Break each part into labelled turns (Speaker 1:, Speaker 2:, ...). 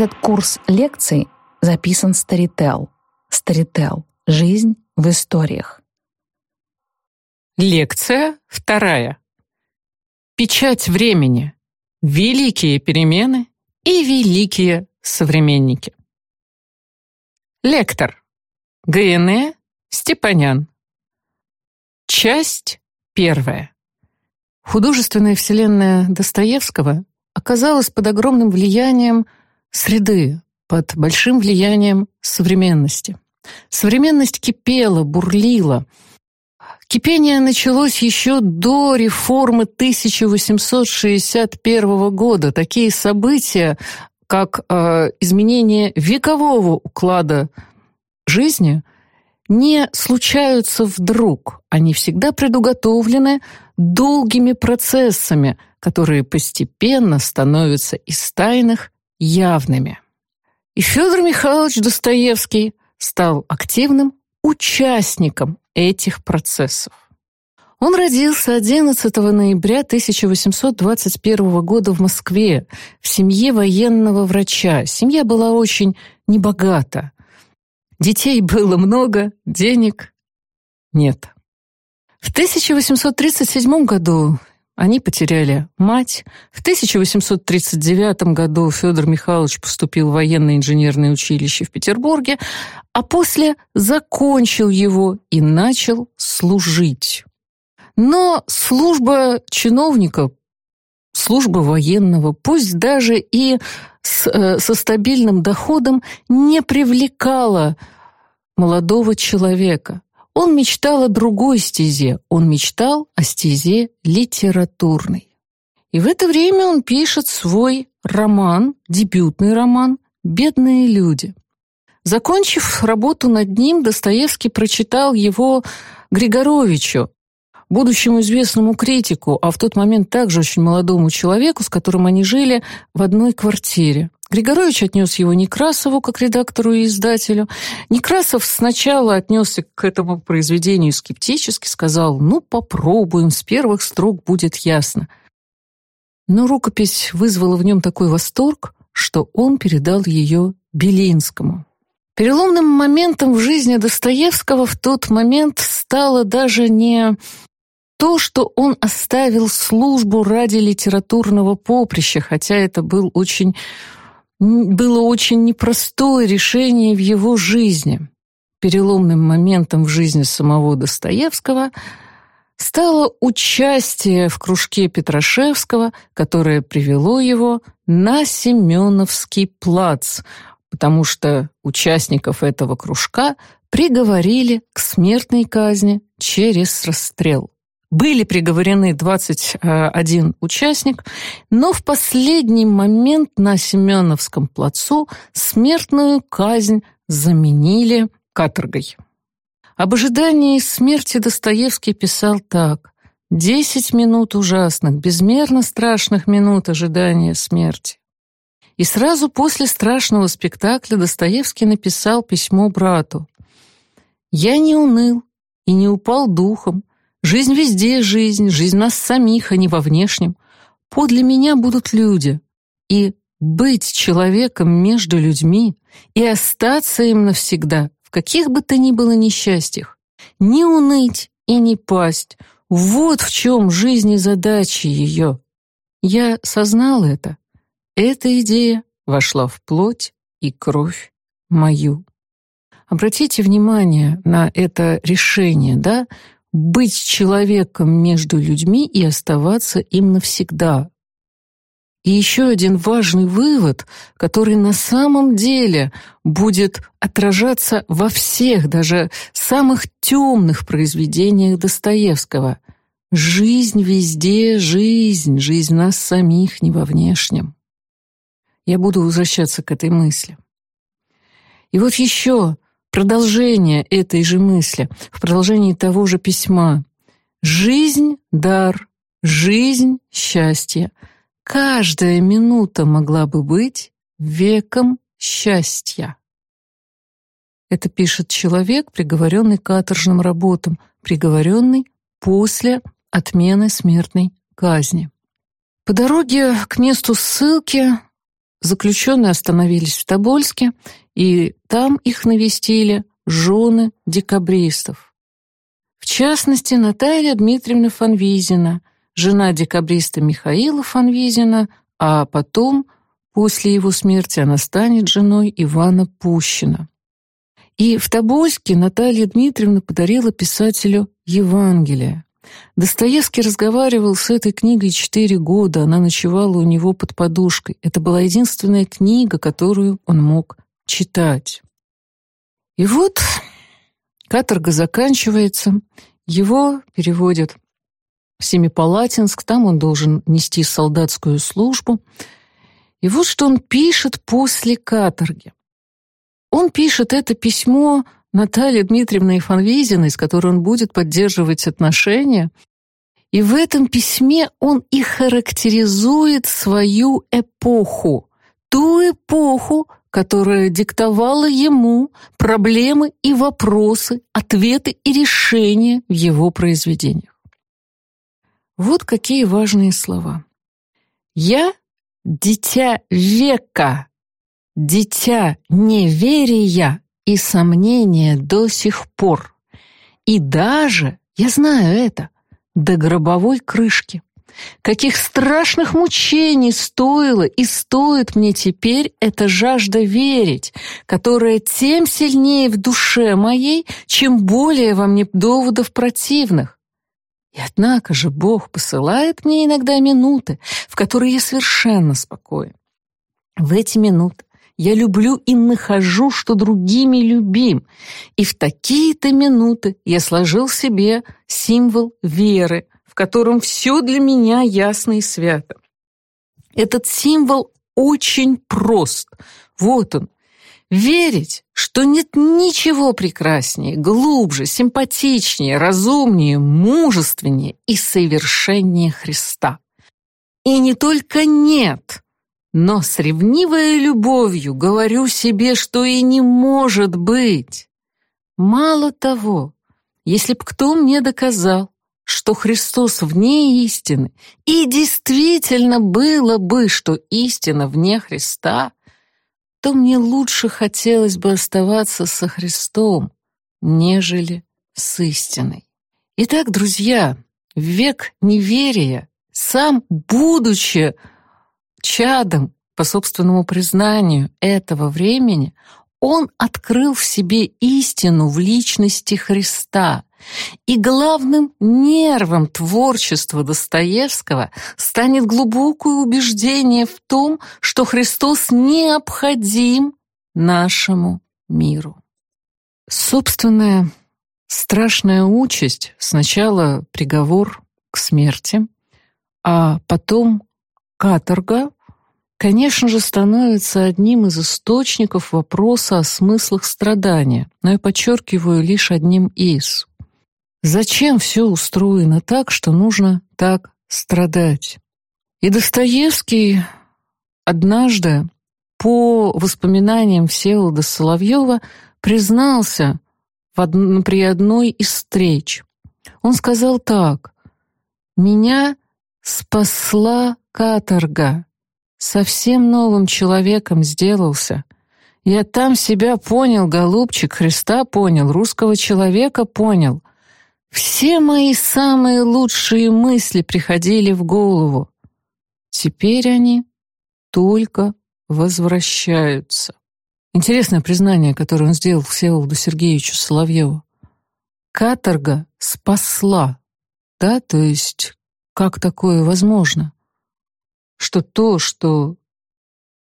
Speaker 1: Этот курс лекций записан Storytel. Storytel. Жизнь в историях.
Speaker 2: Лекция вторая. Печать времени. Великие перемены и великие современники. Лектор. ГНЭ Степанян. Часть первая. Художественная вселенная Достоевского оказалась под огромным влиянием среды, под большим влиянием современности. Современность кипела, бурлила. Кипение началось еще до реформы 1861 года. Такие события, как э, изменение векового уклада жизни, не случаются вдруг. Они всегда предуготовлены долгими процессами, которые постепенно становятся из тайных явными. И Федор Михайлович Достоевский стал активным участником этих процессов. Он родился 11 ноября 1821 года в Москве в семье военного врача. Семья была очень небогата. Детей было много, денег нет. В 1837 году они потеряли мать. В 1839 году Федор Михайлович поступил в военное инженерное училище в Петербурге, а после закончил его и начал служить. Но служба чиновника, служба военного, пусть даже и с, э, со стабильным доходом, не привлекала молодого человека. Он мечтал о другой стезе, он мечтал о стезе литературной. И в это время он пишет свой роман, дебютный роман «Бедные люди». Закончив работу над ним, Достоевский прочитал его Григоровичу, будущему известному критику, а в тот момент также очень молодому человеку, с которым они жили в одной квартире. Григорович отнес его Некрасову как редактору и издателю. Некрасов сначала отнесся к этому произведению скептически, сказал «ну, попробуем, с первых строк будет ясно». Но рукопись вызвала в нем такой восторг, что он передал ее Белинскому. Переломным моментом в жизни Достоевского в тот момент стало даже не то, что он оставил службу ради литературного поприща, хотя это был очень было очень непростое решение в его жизни. Переломным моментом в жизни самого Достоевского стало участие в кружке Петрашевского, которое привело его на Семеновский плац, потому что участников этого кружка приговорили к смертной казни через расстрел. Были приговорены 21 участник, но в последний момент на Семеновском плацу смертную казнь заменили каторгой. Об ожидании смерти Достоевский писал так. «Десять минут ужасных, безмерно страшных минут ожидания смерти». И сразу после страшного спектакля Достоевский написал письмо брату. «Я не уныл и не упал духом, Жизнь везде жизнь, жизнь нас самих, а не во внешнем. Подле меня будут люди. И быть человеком между людьми и остаться им навсегда, в каких бы то ни было несчастьях, не уныть и не пасть. Вот в чем жизнь и задача ее. Я сознал это. Эта идея вошла в плоть и кровь мою. Обратите внимание на это решение, да? Быть человеком между людьми и оставаться им навсегда. И еще один важный вывод, который на самом деле будет отражаться во всех, даже самых темных произведениях Достоевского. Жизнь везде, жизнь, жизнь нас самих, не во внешнем. Я буду возвращаться к этой мысли. И вот еще Продолжение этой же мысли, в продолжении того же письма. Жизнь — дар, жизнь — счастье. Каждая минута могла бы быть веком счастья. Это пишет человек, приговоренный к каторжным работам, приговоренный после отмены смертной казни. По дороге к месту ссылки заключенные остановились в Тобольске, и там их навестили жены декабристов. В частности, Наталья Дмитриевна Фанвизина, жена декабриста Михаила Фанвизина, а потом, после его смерти, она станет женой Ивана Пущина. И в Тобольске Наталья Дмитриевна подарила писателю Евангелие. Достоевский разговаривал с этой книгой четыре года, она ночевала у него под подушкой. Это была единственная книга, которую он мог читать. И вот каторга заканчивается, его переводят в Семипалатинск, там он должен нести солдатскую службу. И вот что он пишет после каторги. Он пишет это письмо Наталье Дмитриевне Фанвизиной, с которой он будет поддерживать отношения. И в этом письме он и характеризует свою эпоху, ту эпоху, которая диктовала ему проблемы и вопросы, ответы и решения в его произведениях. Вот какие важные слова. «Я — дитя века, дитя неверия и сомнения до сих пор. И даже, я знаю это, до гробовой крышки. Каких страшных мучений стоило и стоит мне теперь эта жажда верить, которая тем сильнее в душе моей, чем более во мне доводов противных. И однако же Бог посылает мне иногда минуты, в которые я совершенно спокоен. В эти минуты я люблю и нахожу, что другими любим. И в такие-то минуты я сложил себе символ веры, котором все для меня ясно и свято. Этот символ очень прост. Вот он, Верить, что нет ничего прекраснее, глубже, симпатичнее, разумнее, мужественнее и совершеннее Христа. И не только нет, но с ревнивой любовью говорю себе, что и не может быть. Мало того, если б кто мне доказал, что Христос вне истины, и действительно было бы, что истина вне Христа, то мне лучше хотелось бы оставаться со Христом, нежели с истиной. Итак, друзья, век неверия, сам будучи чадом, по собственному признанию, этого времени, он открыл в себе истину в личности Христа, и главным нервом творчества Достоевского станет глубокое убеждение в том, что Христос необходим нашему миру. Собственная страшная участь, сначала приговор к смерти, а потом каторга, конечно же, становится одним из источников вопроса о смыслах страдания, но я подчеркиваю лишь одним из. Зачем все устроено так, что нужно так страдать? И Достоевский однажды, по воспоминаниям Всеволода Соловьева, признался в од... при одной из встреч. Он сказал так: "Меня спасла каторга. Совсем новым человеком сделался. Я там себя понял, голубчик, Христа понял, русского человека понял. Все мои самые лучшие мысли приходили в голову. Теперь они только возвращаются. Интересное признание, которое он сделал Всеволоду Сергеевичу Соловьеву. Каторга спасла. Да, то есть как такое возможно? Что то, что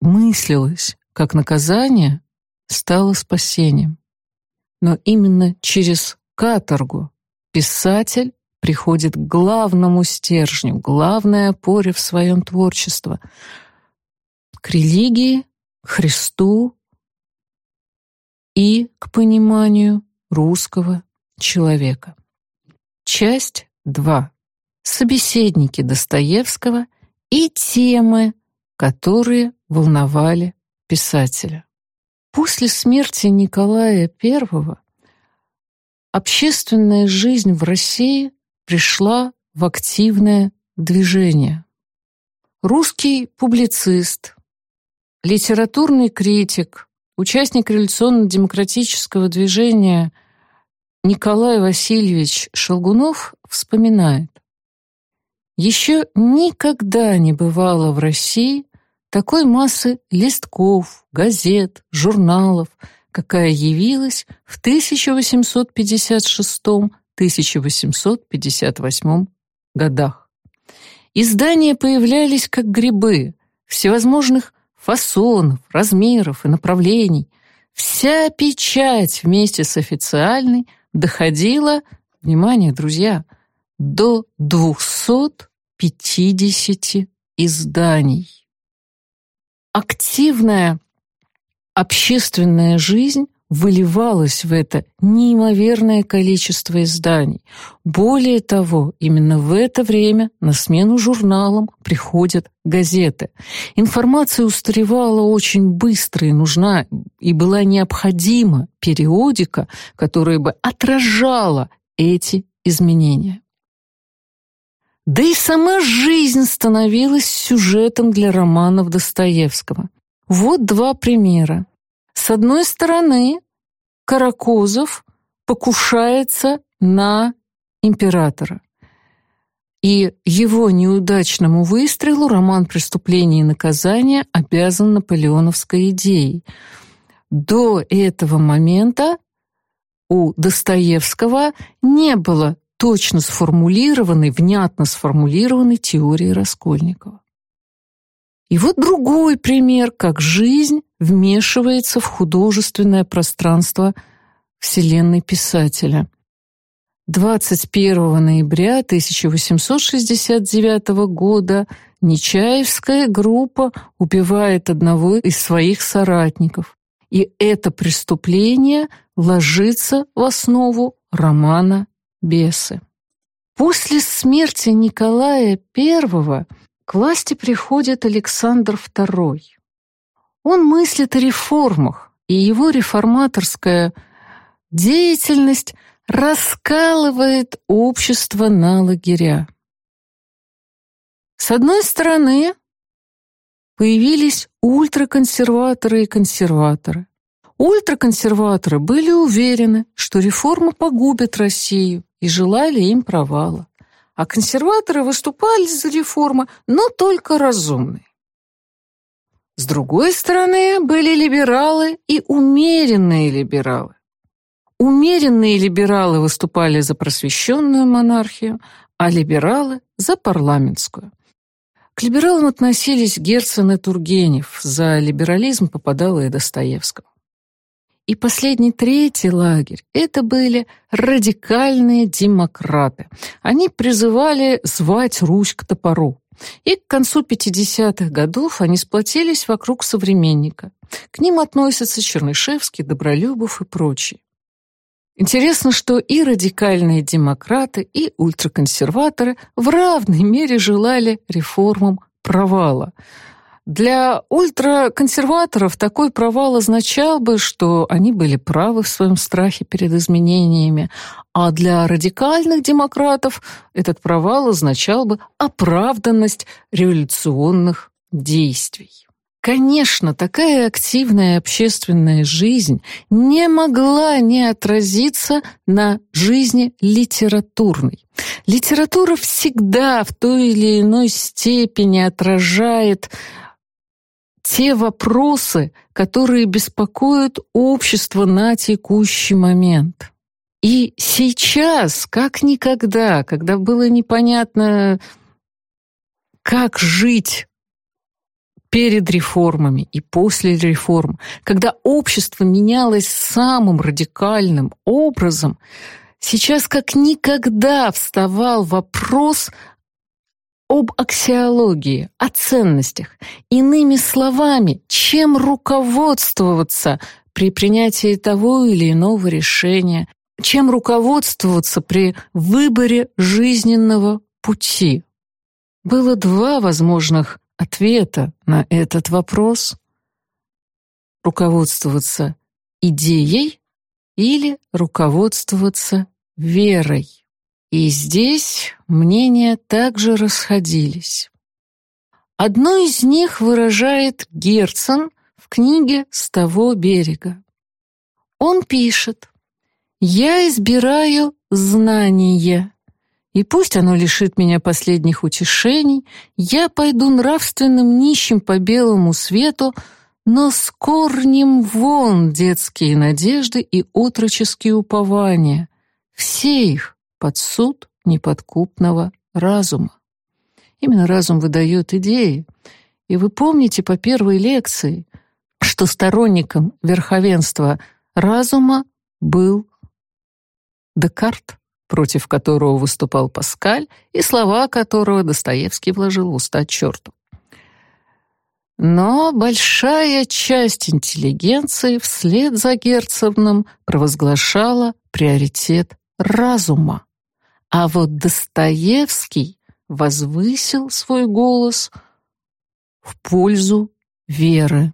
Speaker 2: мыслилось как наказание, стало спасением. Но именно через каторгу Писатель приходит к главному стержню, главной опоре в своем творчестве, к религии, к Христу и к пониманию русского человека. Часть 2. Собеседники Достоевского и темы, которые волновали писателя. После смерти Николая I общественная жизнь в России пришла в активное движение. Русский публицист литературный критик, участник революционно-демократического движения Николай Васильевич Шелгунов вспоминает. Еще никогда не бывало в России такой массы листков, газет, журналов, какая явилась в 1856-1858 годах. Издания появлялись как грибы, всевозможных фасонов, размеров и направлений. Вся печать вместе с официальной доходила, внимание, друзья, до 250 изданий. Активная общественная жизнь выливалась в это неимоверное количество изданий. Более того, именно в это время на смену журналам приходят газеты. Информация устаревала очень быстро и нужна, и была необходима периодика, которая бы отражала эти изменения. Да и сама жизнь становилась сюжетом для романов Достоевского. Вот два примера. С одной стороны, Каракозов покушается на императора. И его неудачному выстрелу роман «Преступление и наказание» обязан наполеоновской идеей. До этого момента у Достоевского не было точно сформулированной, внятно сформулированной теории Раскольникова. И вот другой пример, как жизнь вмешивается в художественное пространство вселенной писателя. 21 ноября 1869 года Нечаевская группа убивает одного из своих соратников, и это преступление ложится в основу романа «Бесы». После смерти Николая I к власти приходит Александр II. Он мыслит о реформах, и его реформаторская деятельность раскалывает общество на лагеря. С одной стороны, появились ультраконсерваторы и консерваторы. Ультраконсерваторы были уверены, что реформа погубит Россию и желали им провала а консерваторы выступали за реформы, но только разумные. С другой стороны, были либералы и умеренные либералы. Умеренные либералы выступали за просвещенную монархию, а либералы — за парламентскую. К либералам относились Герцен и Тургенев, за либерализм попадало и Достоевского. И последний третий лагерь — это были радикальные демократы. Они призывали звать Русь к топору. И к концу 50-х годов они сплотились вокруг современника. К ним относятся Чернышевский, Добролюбов и прочие. Интересно, что и радикальные демократы, и ультраконсерваторы в равной мере желали реформам провала — для ультраконсерваторов такой провал означал бы, что они были правы в своем страхе перед изменениями, а для радикальных демократов этот провал означал бы оправданность революционных действий. Конечно, такая активная общественная жизнь не могла не отразиться на жизни литературной. Литература всегда в той или иной степени отражает те вопросы, которые беспокоят общество на текущий момент. И сейчас, как никогда, когда было непонятно, как жить перед реформами и после реформ, когда общество менялось самым радикальным образом, сейчас как никогда вставал вопрос об аксиологии, о ценностях. Иными словами, чем руководствоваться при принятии того или иного решения, чем руководствоваться при выборе жизненного пути. Было два возможных ответа на этот вопрос. Руководствоваться идеей или руководствоваться верой. И здесь мнения также расходились. Одно из них выражает Герцен в книге «С того берега». Он пишет «Я избираю знание, и пусть оно лишит меня последних утешений, я пойду нравственным нищим по белому свету, но с корнем вон детские надежды и отроческие упования, все их под суд неподкупного разума. Именно разум выдает идеи. И вы помните по первой лекции, что сторонником верховенства разума был Декарт, против которого выступал Паскаль, и слова которого Достоевский вложил в уста черту. Но большая часть интеллигенции вслед за Герцевным провозглашала приоритет разума. А вот Достоевский возвысил свой голос в пользу веры.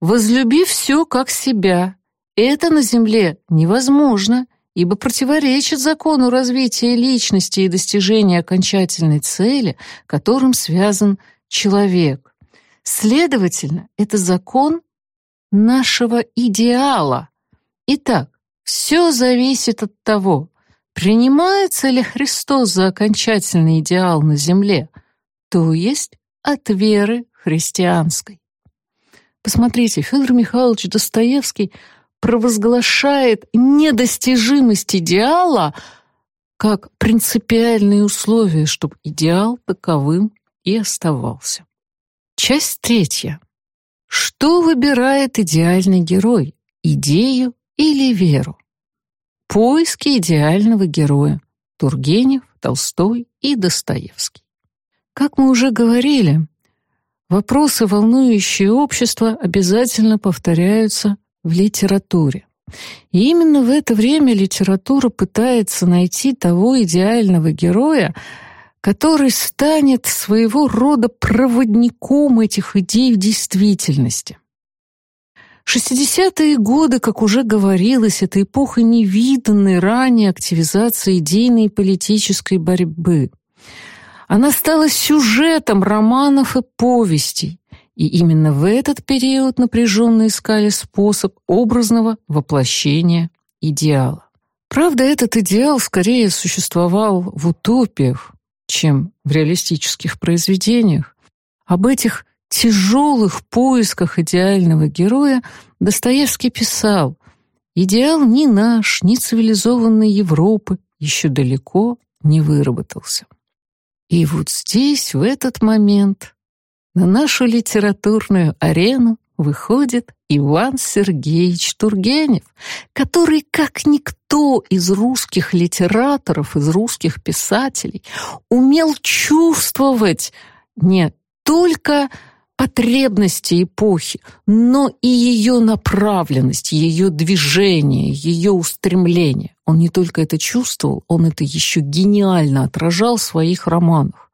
Speaker 2: «Возлюби все как себя. Это на земле невозможно, ибо противоречит закону развития личности и достижения окончательной цели, которым связан человек. Следовательно, это закон нашего идеала. Итак, все зависит от того, принимается ли Христос за окончательный идеал на земле, то есть от веры христианской. Посмотрите, Федор Михайлович Достоевский провозглашает недостижимость идеала как принципиальные условия, чтобы идеал таковым и оставался. Часть третья. Что выбирает идеальный герой? Идею или веру? Поиски идеального героя. Тургенев, Толстой и Достоевский. Как мы уже говорили, вопросы, волнующие общество, обязательно повторяются в литературе. И именно в это время литература пытается найти того идеального героя, который станет своего рода проводником этих идей в действительности. 60-е годы, как уже говорилось, это эпоха невиданной ранее активизации идейной и политической борьбы. Она стала сюжетом романов и повестей, и именно в этот период напряженно искали способ образного воплощения идеала. Правда, этот идеал скорее существовал в утопиях, чем в реалистических произведениях. Об этих тяжелых поисках идеального героя Достоевский писал «Идеал ни наш, ни цивилизованной Европы еще далеко не выработался». И вот здесь, в этот момент, на нашу литературную арену выходит Иван Сергеевич Тургенев, который, как никто из русских литераторов, из русских писателей, умел чувствовать не только потребности эпохи, но и ее направленность, ее движение, ее устремление. Он не только это чувствовал, он это еще гениально отражал в своих романах.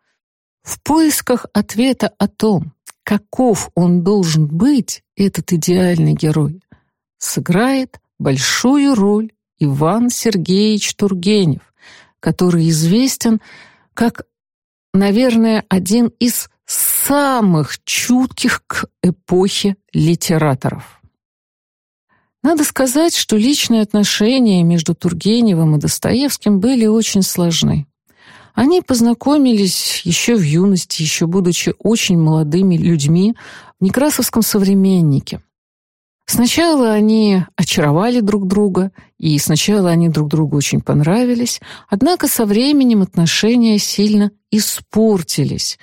Speaker 2: В поисках ответа о том, каков он должен быть, этот идеальный герой, сыграет большую роль Иван Сергеевич Тургенев, который известен как, наверное, один из самых чутких к эпохе литераторов. Надо сказать, что личные отношения между Тургеневым и Достоевским были очень сложны. Они познакомились еще в юности, еще будучи очень молодыми людьми в Некрасовском современнике. Сначала они очаровали друг друга, и сначала они друг другу очень понравились, однако со временем отношения сильно испортились.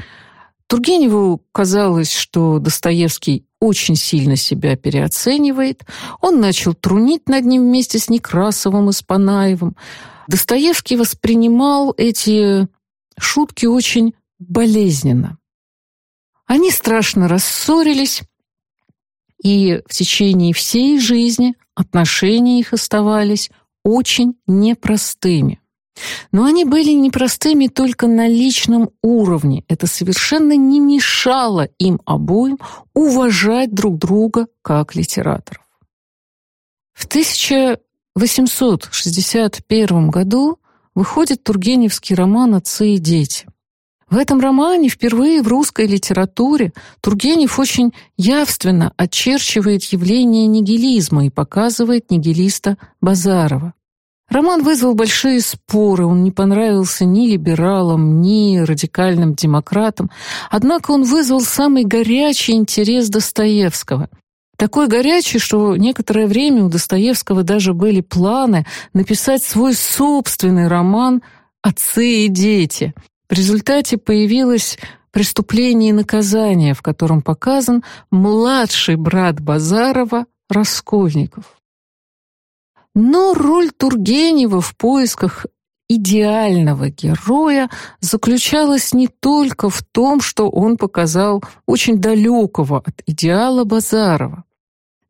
Speaker 2: Тургеневу казалось, что Достоевский очень сильно себя переоценивает. Он начал трунить над ним вместе с Некрасовым и Спанаевым. Достоевский воспринимал эти шутки очень болезненно. Они страшно рассорились, и в течение всей жизни отношения их оставались очень непростыми. Но они были непростыми только на личном уровне. Это совершенно не мешало им обоим уважать друг друга как литераторов. В 1000 в 861 году выходит тургеневский роман «Отцы и дети». В этом романе впервые в русской литературе Тургенев очень явственно очерчивает явление нигилизма и показывает нигилиста Базарова. Роман вызвал большие споры, он не понравился ни либералам, ни радикальным демократам, однако он вызвал самый горячий интерес Достоевского. Такой горячий, что некоторое время у Достоевского даже были планы написать свой собственный роман «Отцы и дети». В результате появилось «Преступление и наказание», в котором показан младший брат Базарова Раскольников. Но роль Тургенева в поисках идеального героя заключалась не только в том, что он показал очень далекого от идеала Базарова.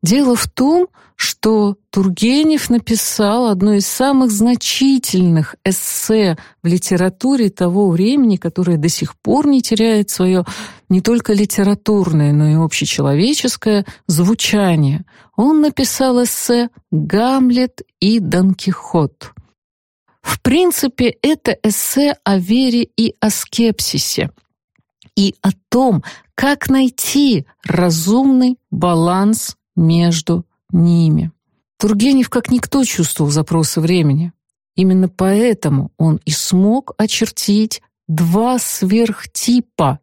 Speaker 2: Дело в том, что Тургенев написал одно из самых значительных эссе в литературе того времени, которое до сих пор не теряет свое не только литературное, но и общечеловеческое звучание. Он написал эссе «Гамлет и Дон Кихот». В принципе, это эссе о вере и о скепсисе, и о том, как найти разумный баланс между ними. Тургенев как никто чувствовал запросы времени. Именно поэтому он и смог очертить два сверхтипа,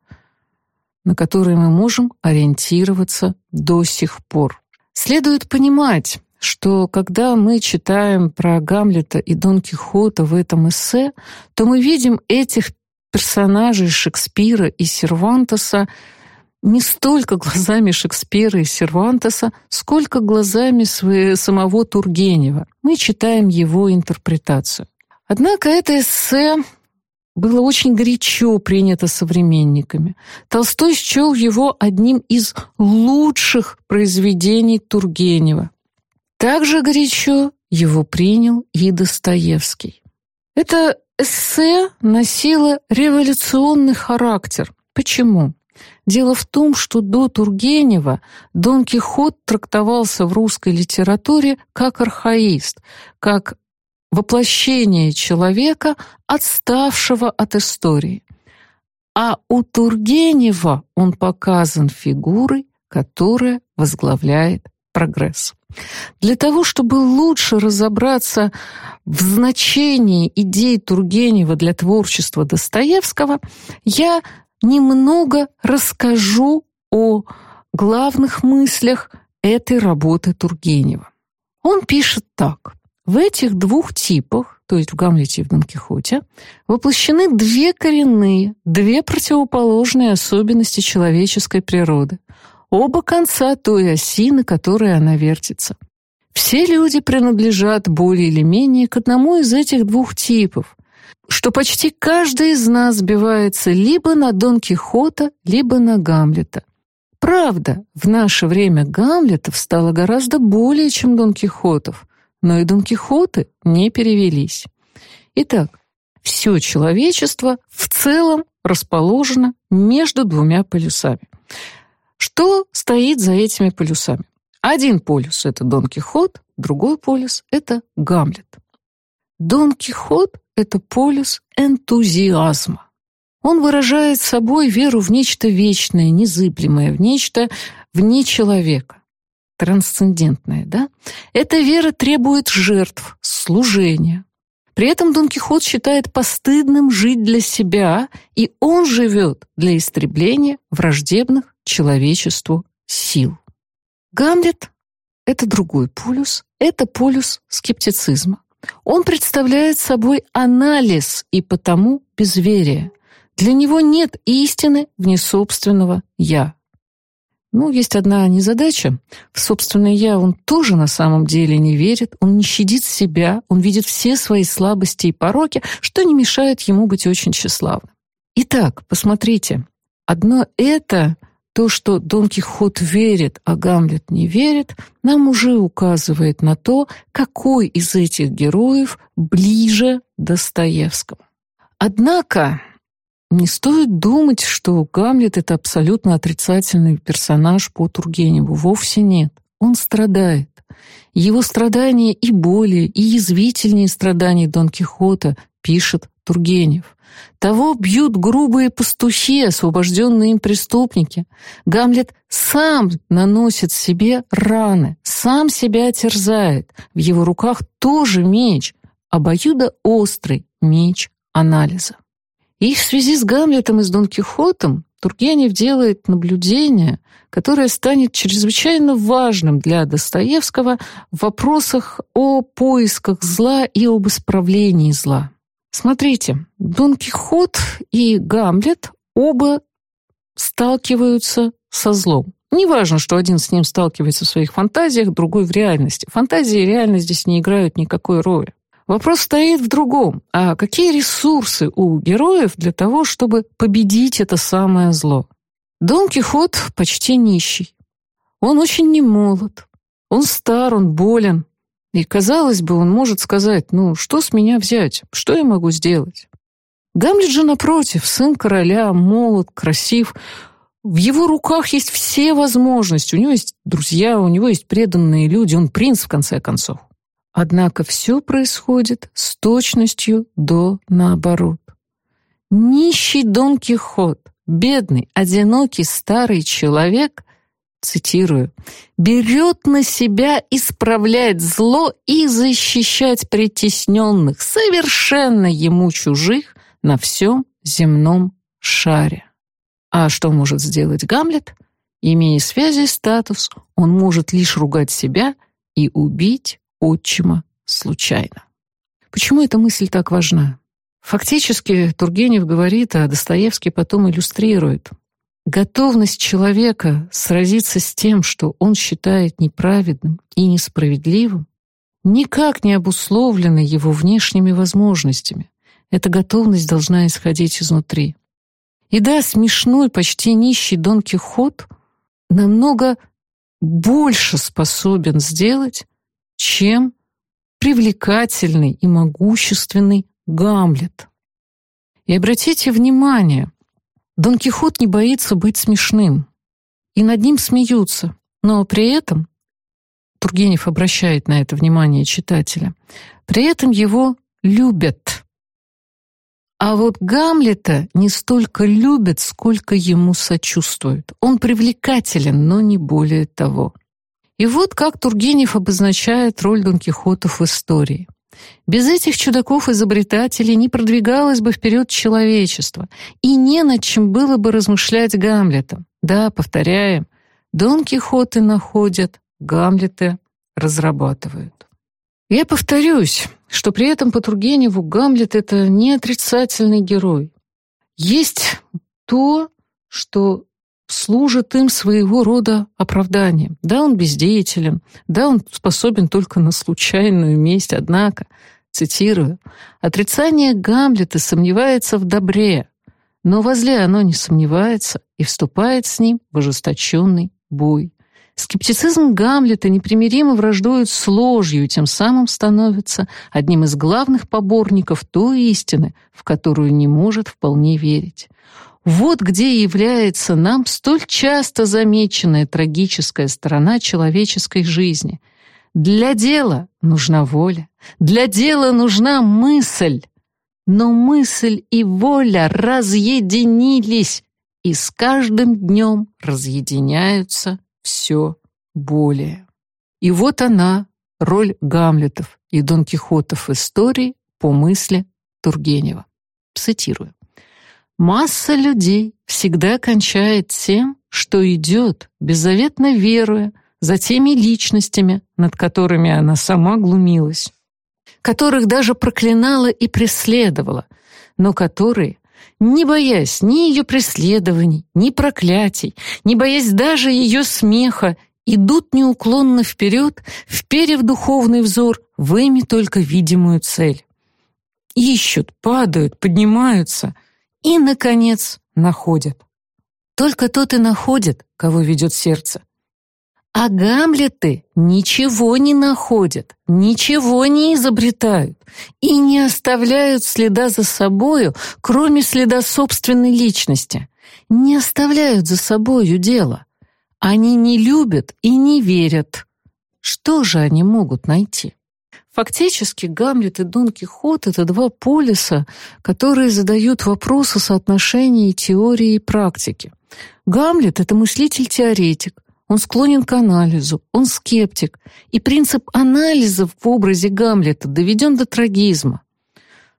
Speaker 2: на которые мы можем ориентироваться до сих пор. Следует понимать, что когда мы читаем про Гамлета и Дон Кихота в этом эссе, то мы видим этих персонажей Шекспира и Сервантеса не столько глазами Шекспира и Сервантеса, сколько глазами самого Тургенева. Мы читаем его интерпретацию. Однако это эссе было очень горячо принято современниками. Толстой счел его одним из лучших произведений Тургенева. Также горячо его принял и Достоевский. Это эссе носило революционный характер. Почему? Дело в том, что до Тургенева Дон Кихот трактовался в русской литературе как архаист, как воплощение человека, отставшего от истории. А у Тургенева он показан фигурой, которая возглавляет прогресс. Для того, чтобы лучше разобраться в значении идей Тургенева для творчества Достоевского, я немного расскажу о главных мыслях этой работы Тургенева. Он пишет так. В этих двух типах, то есть в Гамлете и в Дон Кихоте, воплощены две коренные, две противоположные особенности человеческой природы, оба конца той оси, на которой она вертится. Все люди принадлежат более или менее к одному из этих двух типов, что почти каждый из нас сбивается либо на Дон Кихота, либо на Гамлета. Правда, в наше время Гамлетов стало гораздо более, чем Дон Кихотов, но и Дон Кихоты не перевелись. Итак, все человечество в целом расположено между двумя полюсами. Что стоит за этими полюсами? Один полюс — это Дон Кихот, другой полюс — это Гамлет. Дон Кихот — это полюс энтузиазма. Он выражает собой веру в нечто вечное, незыблемое, в нечто вне человека, трансцендентное, да? Эта вера требует жертв, служения. При этом Дон Кихот считает постыдным жить для себя, и он живет для истребления враждебных человечеству сил. Гамлет — это другой полюс, это полюс скептицизма. Он представляет собой анализ и потому безверие. Для него нет истины вне собственного «я». Ну, есть одна незадача. В собственное «я» он тоже на самом деле не верит, он не щадит себя, он видит все свои слабости и пороки, что не мешает ему быть очень тщеславным. Итак, посмотрите, одно это то, что Дон Кихот верит, а Гамлет не верит, нам уже указывает на то, какой из этих героев ближе Достоевскому. Однако не стоит думать, что Гамлет — это абсолютно отрицательный персонаж по Тургеневу. Вовсе нет. Он страдает. Его страдания и более, и язвительнее страданий Дон Кихота пишет Тургенев. Того бьют грубые пастухи, освобожденные им преступники. Гамлет сам наносит себе раны, сам себя терзает. В его руках тоже меч, обоюдоострый меч анализа. И в связи с Гамлетом и с Дон Кихотом Тургенев делает наблюдение, которое станет чрезвычайно важным для Достоевского в вопросах о поисках зла и об исправлении зла. Смотрите, Дон Кихот и Гамлет оба сталкиваются со злом. Неважно, что один с ним сталкивается в своих фантазиях, другой в реальности. Фантазии и реальность здесь не играют никакой роли. Вопрос стоит в другом. А какие ресурсы у героев для того, чтобы победить это самое зло? Дон Кихот почти нищий. Он очень немолод. Он стар, он болен. И, казалось бы, он может сказать, ну, что с меня взять? Что я могу сделать? Гамлет же, напротив, сын короля, молод, красив. В его руках есть все возможности. У него есть друзья, у него есть преданные люди. Он принц, в конце концов. Однако все происходит с точностью до наоборот. Нищий Дон Кихот, бедный, одинокий старый человек, цитирую, «берет на себя исправлять зло и защищать притесненных, совершенно ему чужих, на всем земном шаре». А что может сделать Гамлет? Имея связи и статус, он может лишь ругать себя и убить отчима случайно. Почему эта мысль так важна? Фактически Тургенев говорит, а Достоевский потом иллюстрирует. Готовность человека сразиться с тем, что он считает неправедным и несправедливым, никак не обусловлена его внешними возможностями. Эта готовность должна исходить изнутри. И да, смешной, почти нищий Дон Кихот намного больше способен сделать, чем привлекательный и могущественный Гамлет. И обратите внимание, Дон Кихот не боится быть смешным, и над ним смеются, но при этом Тургенев обращает на это внимание читателя. При этом его любят. А вот Гамлета не столько любят, сколько ему сочувствуют. Он привлекателен, но не более того. И вот как Тургенев обозначает роль Дон Кихота в истории. Без этих чудаков-изобретателей не продвигалось бы вперед человечество, и не над чем было бы размышлять Гамлетом. Да, повторяем, Дон Кихоты находят, Гамлеты разрабатывают. Я повторюсь, что при этом по Тургеневу Гамлет — это не отрицательный герой. Есть то, что служит им своего рода оправданием. Да, он бездеятелен, да, он способен только на случайную месть, однако, цитирую, «отрицание Гамлета сомневается в добре, но возле оно не сомневается и вступает с ним в ожесточенный бой». Скептицизм Гамлета непримиримо враждует с ложью тем самым становится одним из главных поборников той истины, в которую не может вполне верить. Вот где является нам столь часто замеченная трагическая сторона человеческой жизни. Для дела нужна воля, для дела нужна мысль. Но мысль и воля разъединились, и с каждым днем разъединяются все более. И вот она, роль Гамлетов и Дон Кихотов истории по мысли Тургенева. Цитирую. Масса людей всегда кончает тем, что идет, беззаветно веруя, за теми личностями, над которыми она сама глумилась, которых даже проклинала и преследовала, но которые, не боясь ни ее преследований, ни проклятий, не боясь даже ее смеха, идут неуклонно вперед, вперев духовный взор в ими только видимую цель. Ищут, падают, поднимаются — и, наконец, находят. Только тот и находит, кого ведет сердце. А Гамлеты ничего не находят, ничего не изобретают и не оставляют следа за собою, кроме следа собственной личности. Не оставляют за собою дело. Они не любят и не верят. Что же они могут найти? Фактически Гамлет и Дон Кихот — это два полюса, которые задают вопросы соотношения теории и практики. Гамлет — это мыслитель-теоретик, он склонен к анализу, он скептик, и принцип анализа в образе Гамлета доведен до трагизма.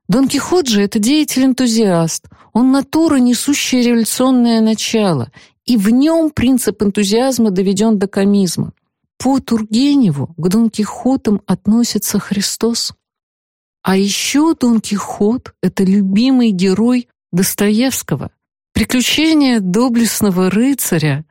Speaker 2: Дон Кихот же — это деятель-энтузиаст, он натура, несущая революционное начало, и в нем принцип энтузиазма доведен до комизма. По Тургеневу к Дон Кихотам относится Христос. А еще Дон Кихот — это любимый герой Достоевского. Приключения доблестного рыцаря,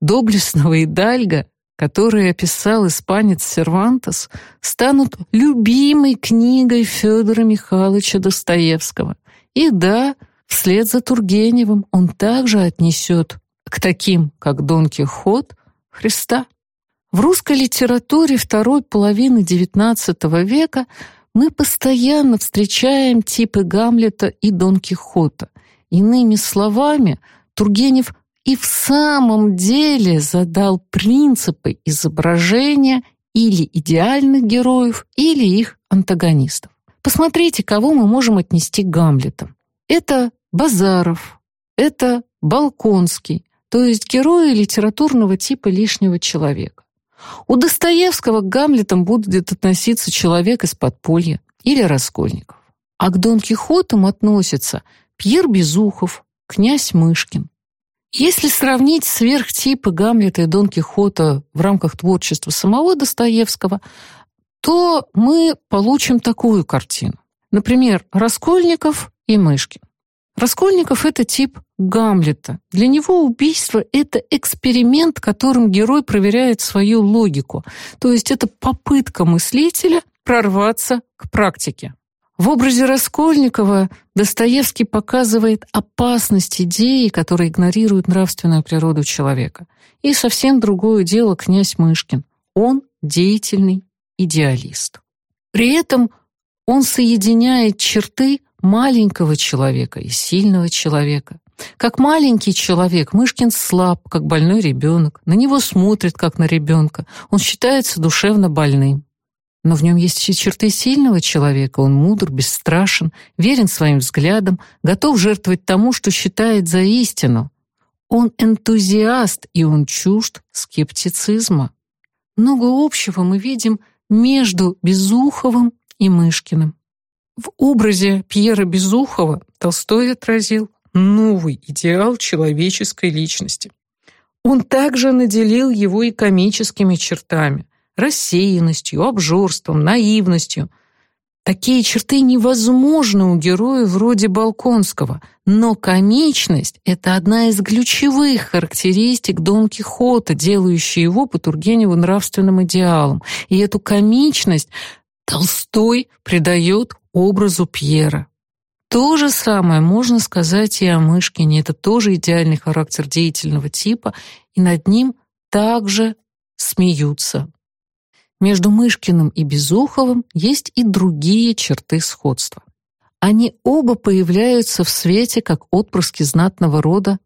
Speaker 2: доблестного идальга, которые описал испанец Сервантес, станут любимой книгой Федора Михайловича Достоевского. И да, вслед за Тургеневым он также отнесет к таким, как Дон Кихот, Христа. В русской литературе второй половины XIX века мы постоянно встречаем типы Гамлета и Дон Кихота. Иными словами, Тургенев и в самом деле задал принципы изображения или идеальных героев, или их антагонистов. Посмотрите, кого мы можем отнести к Гамлетам. Это Базаров, это Балконский, то есть герои литературного типа лишнего человека. У Достоевского к Гамлетам будет относиться человек из подполья или Раскольников. А к Дон Кихотам относятся Пьер Безухов, князь Мышкин. Если сравнить сверхтипы Гамлета и Дон Кихота в рамках творчества самого Достоевского, то мы получим такую картину. Например, Раскольников и Мышкин. Раскольников — это тип Гамлета. Для него убийство — это эксперимент, которым герой проверяет свою логику. То есть это попытка мыслителя прорваться к практике. В образе Раскольникова Достоевский показывает опасность идеи, которая игнорирует нравственную природу человека. И совсем другое дело князь Мышкин. Он деятельный идеалист. При этом он соединяет черты маленького человека и сильного человека. Как маленький человек, Мышкин слаб, как больной ребенок. На него смотрят, как на ребенка. Он считается душевно больным. Но в нем есть все черты сильного человека. Он мудр, бесстрашен, верен своим взглядам, готов жертвовать тому, что считает за истину. Он энтузиаст, и он чужд скептицизма. Много общего мы видим между Безуховым и Мышкиным. В образе Пьера Безухова Толстой отразил новый идеал человеческой личности. Он также наделил его и комическими чертами, рассеянностью, обжорством, наивностью. Такие черты невозможны у героя вроде Балконского, но комичность — это одна из ключевых характеристик Дон Кихота, делающей его по Тургеневу нравственным идеалом. И эту комичность Толстой придает образу Пьера. То же самое можно сказать и о Мышкине. Это тоже идеальный характер деятельного типа, и над ним также смеются. Между Мышкиным и Безуховым есть и другие черты сходства. Они оба появляются в свете как отпрыски знатного рода.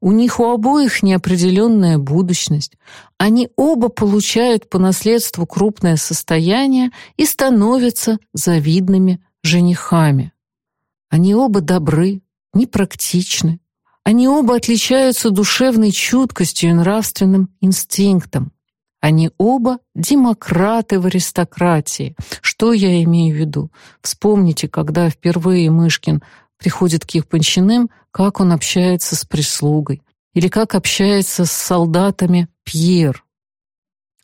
Speaker 2: У них у обоих неопределенная будущность. Они оба получают по наследству крупное состояние и становятся завидными женихами. Они оба добры, непрактичны. Они оба отличаются душевной чуткостью и нравственным инстинктом. Они оба демократы в аристократии. Что я имею в виду? Вспомните, когда впервые Мышкин приходит к их Панчиным, как он общается с прислугой, или как общается с солдатами Пьер.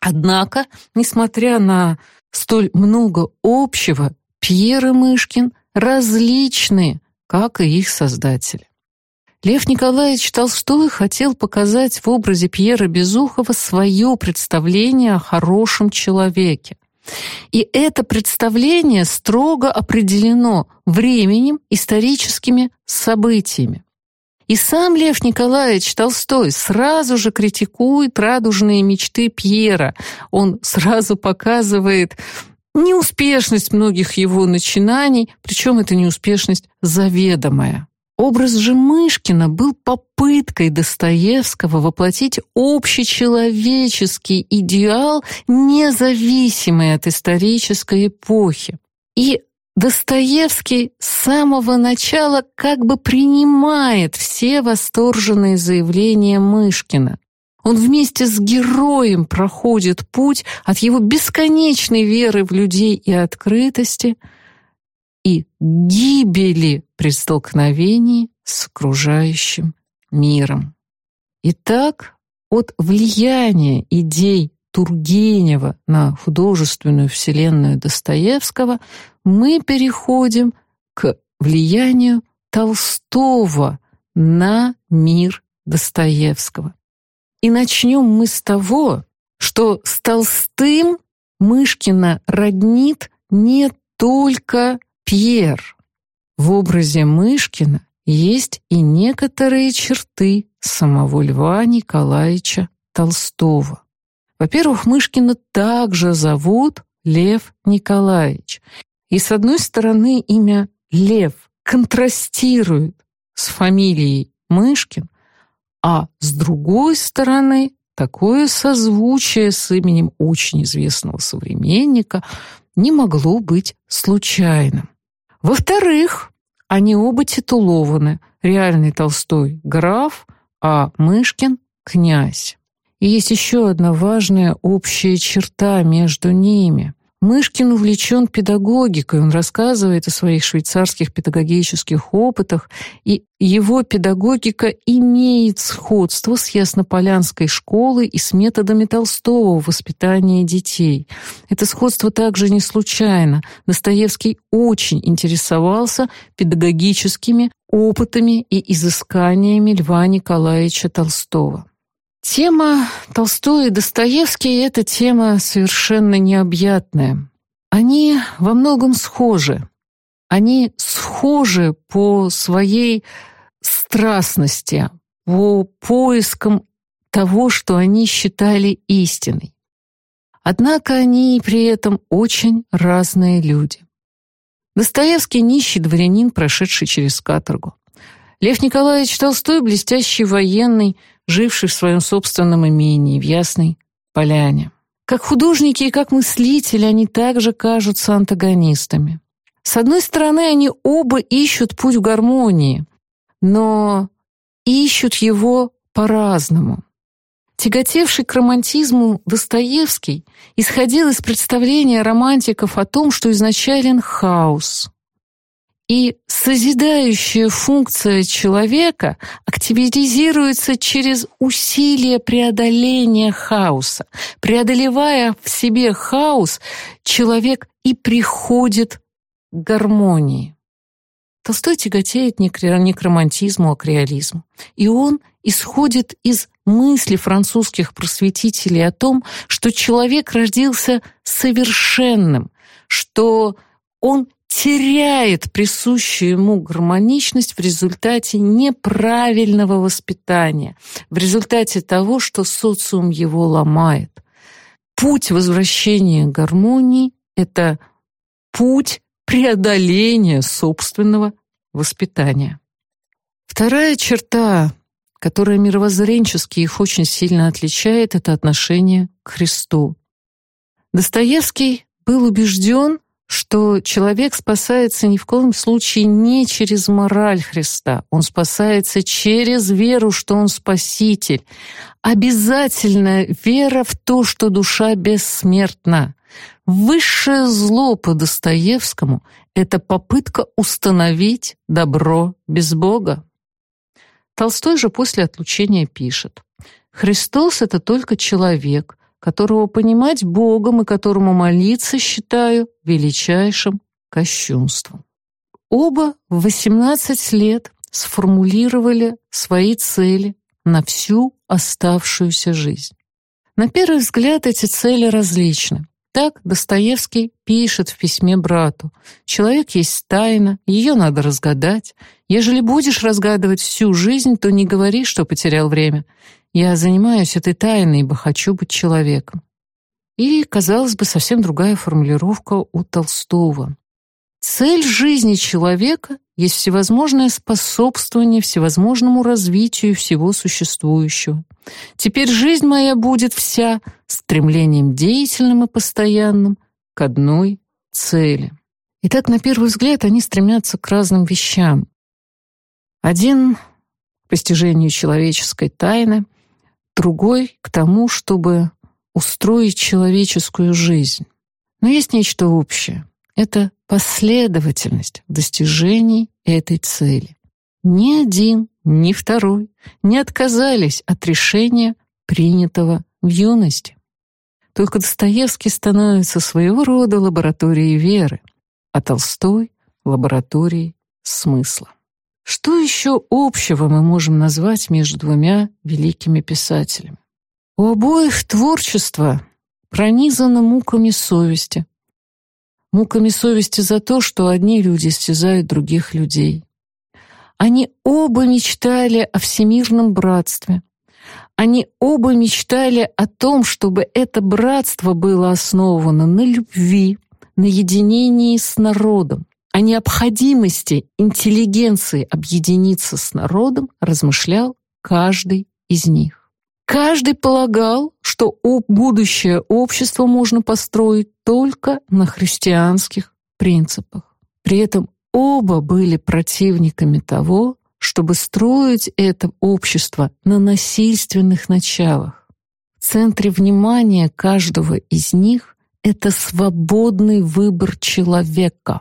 Speaker 2: Однако, несмотря на столь много общего, Пьер и Мышкин различны, как и их создатели. Лев Николаевич Толстой хотел показать в образе Пьера Безухова свое представление о хорошем человеке. И это представление строго определено временем, историческими событиями. И сам Лев Николаевич Толстой сразу же критикует радужные мечты Пьера. Он сразу показывает неуспешность многих его начинаний, причем это неуспешность заведомая. Образ же Мышкина был попыткой Достоевского воплотить общечеловеческий идеал, независимый от исторической эпохи. И Достоевский с самого начала как бы принимает все восторженные заявления Мышкина. Он вместе с героем проходит путь от его бесконечной веры в людей и открытости и гибели при столкновении с окружающим миром. Итак, от влияния идей Тургенева на художественную вселенную Достоевского мы переходим к влиянию Толстого на мир Достоевского. И начнем мы с того, что с Толстым Мышкина роднит не только Пьер. В образе Мышкина есть и некоторые черты самого Льва Николаевича Толстого. Во-первых, Мышкина также зовут Лев Николаевич. И с одной стороны, имя Лев контрастирует с фамилией Мышкин, а с другой стороны, такое созвучие с именем очень известного современника не могло быть случайным. Во-вторых, они оба титулованы. Реальный Толстой — граф, а Мышкин — князь. И есть еще одна важная общая черта между ними. Мышкин увлечен педагогикой, он рассказывает о своих швейцарских педагогических опытах, и его педагогика имеет сходство с Яснополянской школой и с методами Толстого в воспитании детей. Это сходство также не случайно. Достоевский очень интересовался педагогическими опытами и изысканиями Льва Николаевича Толстого. Тема Толстой и Достоевский — это тема совершенно необъятная. Они во многом схожи. Они схожи по своей страстности, по поискам того, что они считали истиной. Однако они при этом очень разные люди. Достоевский — нищий дворянин, прошедший через каторгу. Лев Николаевич Толстой — блестящий военный — живший в своем собственном имении в Ясной Поляне. Как художники и как мыслители они также кажутся антагонистами. С одной стороны, они оба ищут путь гармонии, но ищут его по-разному. Тяготевший к романтизму Достоевский исходил из представления романтиков о том, что изначален хаос, и созидающая функция человека активизируется через усилие преодоления хаоса. Преодолевая в себе хаос, человек и приходит к гармонии. Толстой тяготеет не к романтизму, а к реализму. И он исходит из мысли французских просветителей о том, что человек родился совершенным, что он теряет присущую ему гармоничность в результате неправильного воспитания, в результате того, что социум его ломает. Путь возвращения гармонии — это путь преодоления собственного воспитания. Вторая черта, которая мировоззренчески их очень сильно отличает, это отношение к Христу. Достоевский был убежден, что человек спасается ни в коем случае не через мораль Христа, он спасается через веру, что он спаситель. Обязательно вера в то, что душа бессмертна. Высшее зло по Достоевскому — это попытка установить добро без Бога. Толстой же после отлучения пишет, «Христос — это только человек, которого понимать Богом и которому молиться считаю величайшим кощунством. Оба в 18 лет сформулировали свои цели на всю оставшуюся жизнь. На первый взгляд эти цели различны. Так Достоевский пишет в письме брату: "Человек есть тайна, ее надо разгадать. Ежели будешь разгадывать всю жизнь, то не говори, что потерял время. Я занимаюсь этой тайной, ибо хочу быть человеком. И, казалось бы, совсем другая формулировка у Толстого. Цель жизни человека есть всевозможное способствование всевозможному развитию всего существующего. Теперь жизнь моя будет вся стремлением деятельным и постоянным к одной цели. Итак, на первый взгляд они стремятся к разным вещам. Один — к постижению человеческой тайны, другой — к тому, чтобы устроить человеческую жизнь. Но есть нечто общее. Это последовательность в достижении этой цели. Ни один, ни второй не отказались от решения, принятого в юности. Только Достоевский становится своего рода лабораторией веры, а Толстой — лабораторией смысла. Что еще общего мы можем назвать между двумя великими писателями? У обоих творчество пронизано муками совести. Муками совести за то, что одни люди истязают других людей. Они оба мечтали о всемирном братстве. Они оба мечтали о том, чтобы это братство было основано на любви, на единении с народом. О необходимости интеллигенции объединиться с народом размышлял каждый из них. Каждый полагал, что будущее общество можно построить только на христианских принципах. При этом оба были противниками того, чтобы строить это общество на насильственных началах. В центре внимания каждого из них это свободный выбор человека.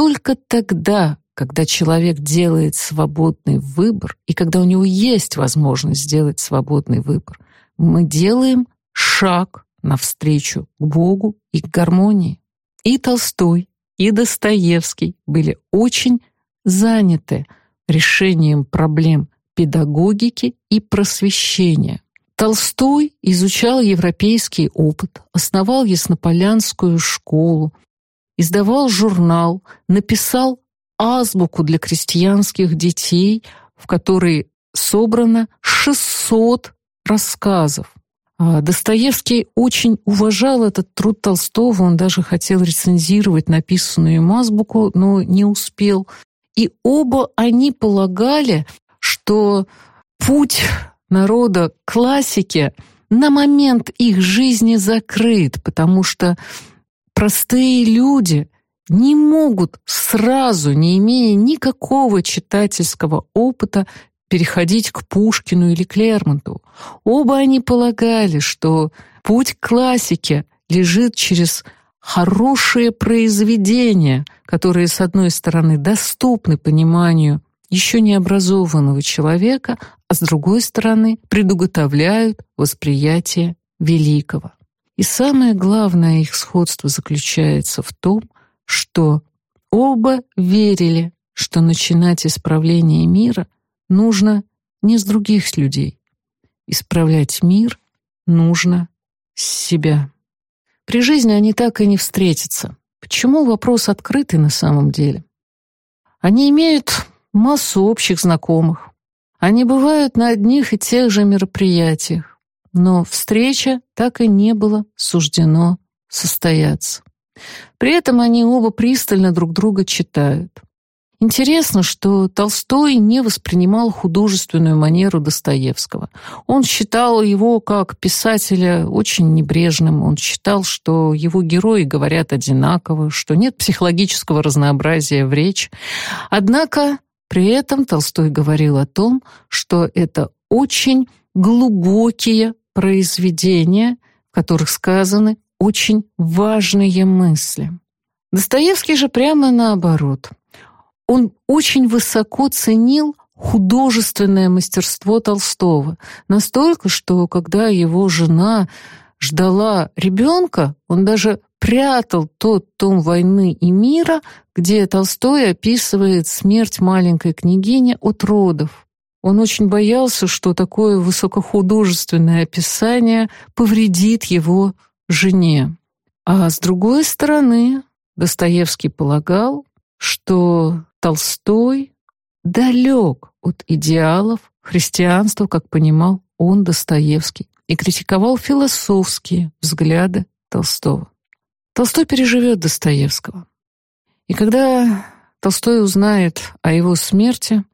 Speaker 2: Только тогда, когда человек делает свободный выбор, и когда у него есть возможность сделать свободный выбор, мы делаем шаг навстречу к Богу и к гармонии. И Толстой, и Достоевский были очень заняты решением проблем педагогики и просвещения. Толстой изучал европейский опыт, основал Яснополянскую школу, издавал журнал, написал азбуку для крестьянских детей, в которой собрано 600 рассказов. А Достоевский очень уважал этот труд Толстого, он даже хотел рецензировать написанную им азбуку, но не успел. И оба они полагали, что путь народа к классике на момент их жизни закрыт, потому что простые люди не могут сразу, не имея никакого читательского опыта, переходить к Пушкину или к Лермонтову. Оба они полагали, что путь к классике лежит через хорошие произведения, которые, с одной стороны, доступны пониманию еще необразованного человека, а с другой стороны, предуготовляют восприятие великого. И самое главное их сходство заключается в том, что оба верили, что начинать исправление мира — нужно не с других людей. Исправлять мир нужно с себя. При жизни они так и не встретятся. Почему вопрос открытый на самом деле? Они имеют массу общих знакомых. Они бывают на одних и тех же мероприятиях, но встреча так и не было суждено состояться. При этом они оба пристально друг друга читают. Интересно, что Толстой не воспринимал художественную манеру Достоевского. Он считал его как писателя очень небрежным. Он считал, что его герои говорят одинаково, что нет психологического разнообразия в речи. Однако при этом Толстой говорил о том, что это очень глубокие произведения, в которых сказаны очень важные мысли. Достоевский же прямо наоборот – он очень высоко ценил художественное мастерство Толстого. Настолько, что когда его жена ждала ребенка, он даже прятал тот том «Войны и мира», где Толстой описывает смерть маленькой княгини от родов. Он очень боялся, что такое высокохудожественное описание повредит его жене. А с другой стороны, Достоевский полагал, что Толстой далек от идеалов христианства, как понимал он, Достоевский, и критиковал философские взгляды Толстого. Толстой переживет Достоевского. И когда Толстой узнает о его смерти,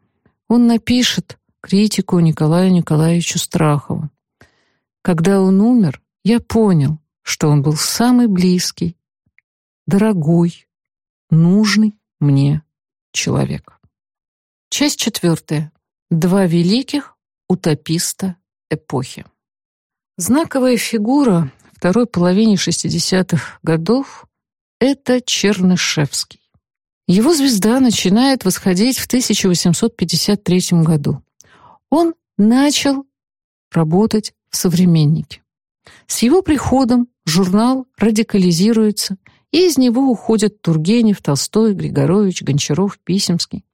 Speaker 2: он напишет критику Николаю Николаевичу Страхову. Когда он умер, я понял, что он был самый близкий, дорогой, нужный мне человек. Часть четвертая. Два великих утописта эпохи. Знаковая фигура второй половине 60-х годов — это Чернышевский. Его звезда начинает восходить в 1853 году. Он начал работать в «Современнике». С его приходом журнал радикализируется, и из него уходят Тургенев, Толстой, Григорович, Гончаров, Писемский.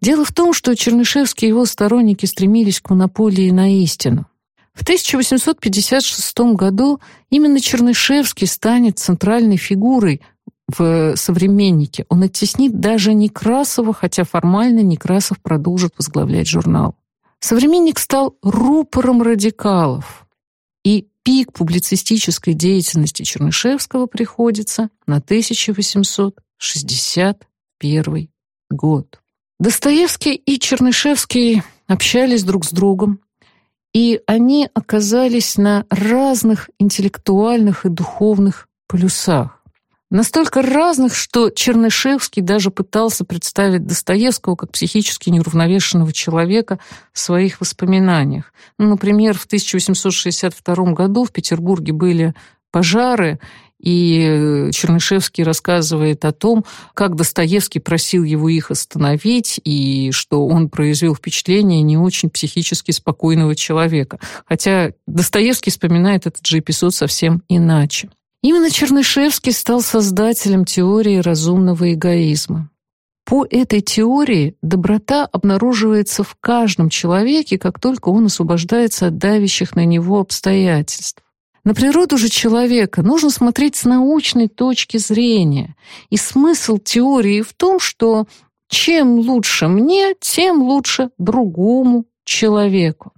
Speaker 2: Дело в том, что Чернышевский и его сторонники стремились к монополии на истину. В 1856 году именно Чернышевский станет центральной фигурой в «Современнике». Он оттеснит даже Некрасова, хотя формально Некрасов продолжит возглавлять журнал. «Современник» стал рупором радикалов, и пик публицистической деятельности Чернышевского приходится на 1861 год. Достоевский и Чернышевский общались друг с другом, и они оказались на разных интеллектуальных и духовных полюсах. Настолько разных, что Чернышевский даже пытался представить Достоевского как психически неуравновешенного человека в своих воспоминаниях. Ну, например, в 1862 году в Петербурге были пожары, и Чернышевский рассказывает о том, как Достоевский просил его их остановить, и что он произвел впечатление не очень психически спокойного человека. Хотя Достоевский вспоминает этот же эпизод совсем иначе. Именно Чернышевский стал создателем теории разумного эгоизма. По этой теории доброта обнаруживается в каждом человеке, как только он освобождается от давящих на него обстоятельств. На природу же человека нужно смотреть с научной точки зрения. И смысл теории в том, что чем лучше мне, тем лучше другому человеку.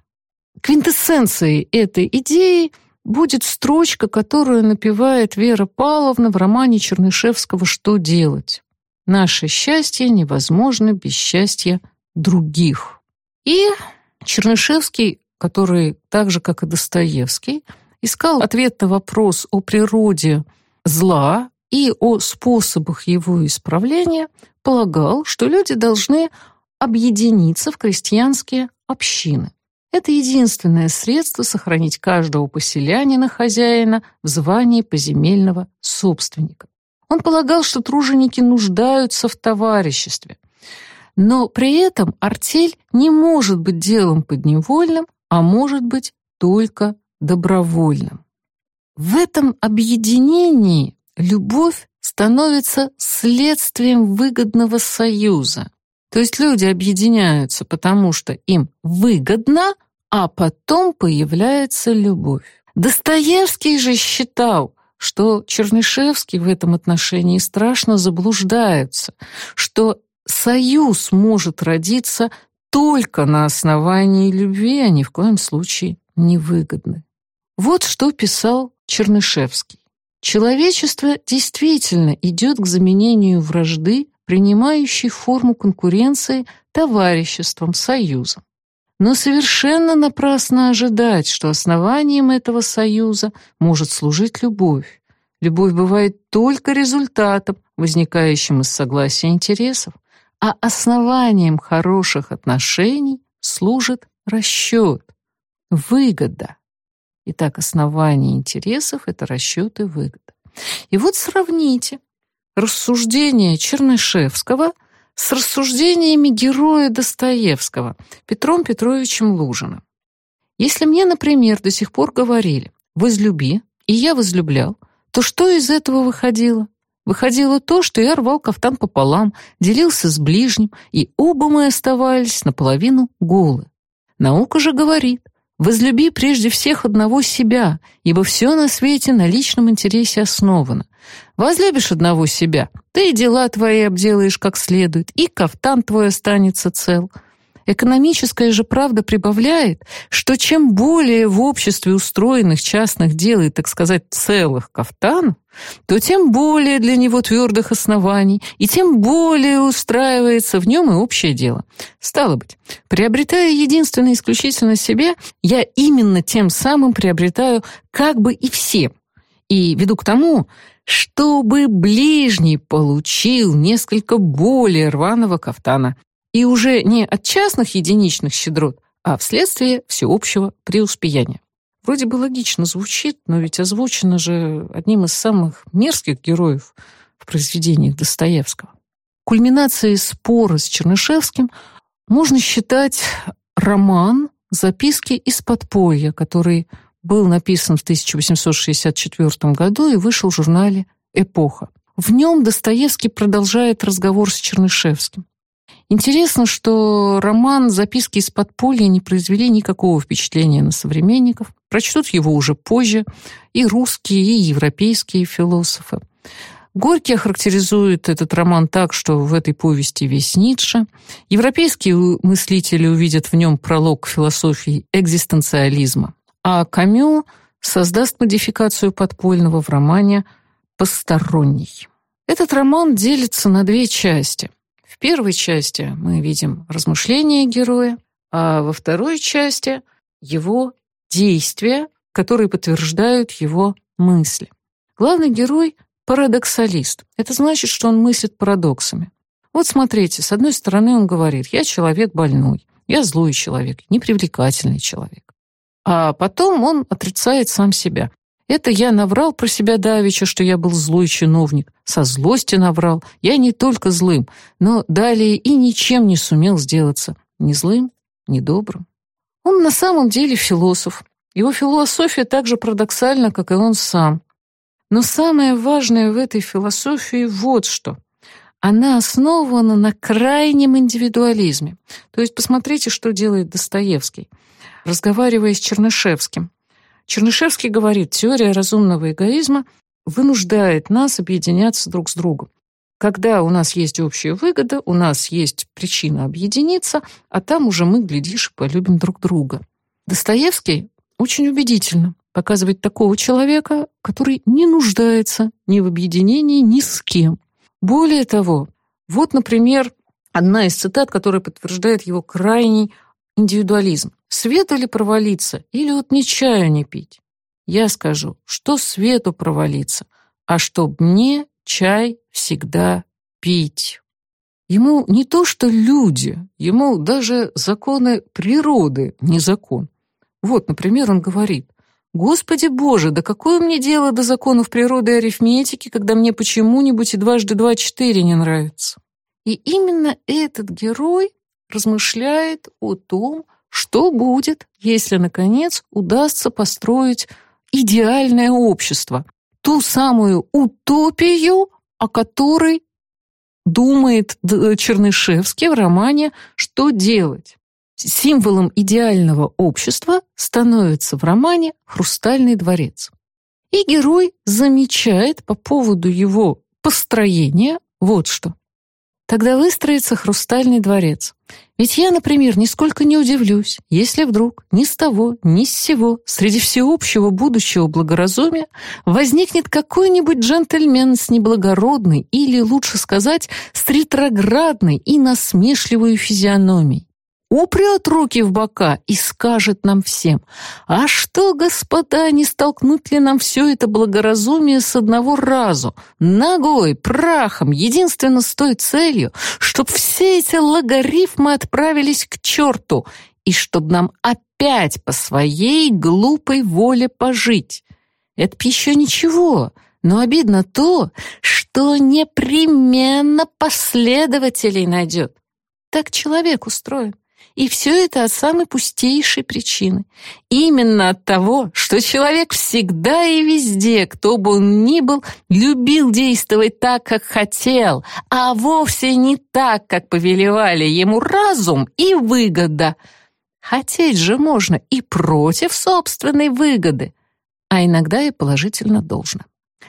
Speaker 2: Квинтэссенцией этой идеи будет строчка, которую напевает Вера Павловна в романе Чернышевского «Что делать?». «Наше счастье невозможно без счастья других». И Чернышевский, который так же, как и Достоевский, искал ответ на вопрос о природе зла и о способах его исправления, полагал, что люди должны объединиться в крестьянские общины. Это единственное средство сохранить каждого поселянина-хозяина в звании поземельного собственника. Он полагал, что труженики нуждаются в товариществе. Но при этом артель не может быть делом подневольным, а может быть только добровольным. В этом объединении любовь становится следствием выгодного союза. То есть люди объединяются, потому что им выгодно, а потом появляется любовь. Достоевский же считал, что Чернышевский в этом отношении страшно заблуждается, что союз может родиться только на основании любви, а ни в коем случае невыгодны. Вот что писал Чернышевский. Человечество действительно идет к заменению вражды, принимающей форму конкуренции товариществом, союзом. Но совершенно напрасно ожидать, что основанием этого союза может служить любовь. Любовь бывает только результатом, возникающим из согласия интересов, а основанием хороших отношений служит расчет, выгода. Итак, основание интересов — это расчеты выгоды. И вот сравните рассуждения Чернышевского с рассуждениями героя Достоевского Петром Петровичем Лужиным. Если мне, например, до сих пор говорили «возлюби», и я возлюблял, то что из этого выходило? Выходило то, что я рвал кафтан пополам, делился с ближним, и оба мы оставались наполовину голы. Наука же говорит, Возлюби прежде всех одного себя, ибо все на свете на личном интересе основано. Возлюбишь одного себя, ты и дела твои обделаешь как следует, и кафтан твой останется цел. Экономическая же правда прибавляет, что чем более в обществе устроенных частных дел и, так сказать, целых кафтанов, то тем более для него твердых оснований, и тем более устраивается в нем и общее дело. Стало быть, приобретая единственно исключительно себе, я именно тем самым приобретаю как бы и всем. И веду к тому, чтобы ближний получил несколько более рваного кафтана, и уже не от частных единичных щедрот, а вследствие всеобщего преуспеяния. Вроде бы логично звучит, но ведь озвучено же одним из самых мерзких героев в произведениях Достоевского. Кульминацией спора с Чернышевским можно считать роман «Записки из подполья», который был написан в 1864 году и вышел в журнале «Эпоха». В нем Достоевский продолжает разговор с Чернышевским. Интересно, что роман «Записки из подполья» не произвели никакого впечатления на современников. Прочтут его уже позже и русские, и европейские философы. Горький охарактеризует этот роман так, что в этой повести весь Ницше. Европейские мыслители увидят в нем пролог философии экзистенциализма. А Камю создаст модификацию подпольного в романе «Посторонний». Этот роман делится на две части. В первой части мы видим размышления героя, а во второй части его действия, которые подтверждают его мысли. Главный герой — парадоксалист. Это значит, что он мыслит парадоксами. Вот смотрите, с одной стороны он говорит, я человек больной, я злой человек, непривлекательный человек. А потом он отрицает сам себя. Это я наврал про себя давеча, что я был злой чиновник. Со злости наврал. Я не только злым, но далее и ничем не сумел сделаться. Ни злым, ни добрым. Он на самом деле философ. Его философия так же парадоксальна, как и он сам. Но самое важное в этой философии вот что. Она основана на крайнем индивидуализме. То есть посмотрите, что делает Достоевский, разговаривая с Чернышевским. Чернышевский говорит, теория разумного эгоизма вынуждает нас объединяться друг с другом. Когда у нас есть общая выгода, у нас есть причина объединиться, а там уже мы, глядишь, полюбим друг друга. Достоевский очень убедительно показывает такого человека, который не нуждается ни в объединении ни с кем. Более того, вот, например, одна из цитат, которая подтверждает его крайний индивидуализм. Свету ли провалиться, или вот не чаю не пить? Я скажу, что свету провалиться, а чтоб мне чай всегда пить. Ему не то что люди, ему даже законы природы не закон. Вот, например, он говорит, «Господи Боже, да какое мне дело до законов природы и арифметики, когда мне почему-нибудь и дважды два четыре не нравится?» И именно этот герой размышляет о том, что будет, если, наконец, удастся построить идеальное общество, ту самую утопию, о которой думает Чернышевский в романе «Что делать?». Символом идеального общества становится в романе «Хрустальный дворец». И герой замечает по поводу его построения вот что. Тогда выстроится хрустальный дворец. Ведь я, например, нисколько не удивлюсь, если вдруг ни с того, ни с сего, среди всеобщего будущего благоразумия возникнет какой-нибудь джентльмен с неблагородной или, лучше сказать, с ретроградной и насмешливой физиономией упрет руки в бока и скажет нам всем, «А что, господа, не столкнуть ли нам все это благоразумие с одного разу, ногой, прахом, единственно с той целью, чтоб все эти логарифмы отправились к черту и чтоб нам опять по своей глупой воле пожить? Это б еще ничего». Но обидно то, что непременно последователей найдет. Так человек устроен. И все это от самой пустейшей причины. Именно от того, что человек всегда и везде, кто бы он ни был, любил действовать так, как хотел, а вовсе не так, как повелевали ему разум и выгода. Хотеть же можно и против собственной выгоды, а иногда и положительно должно.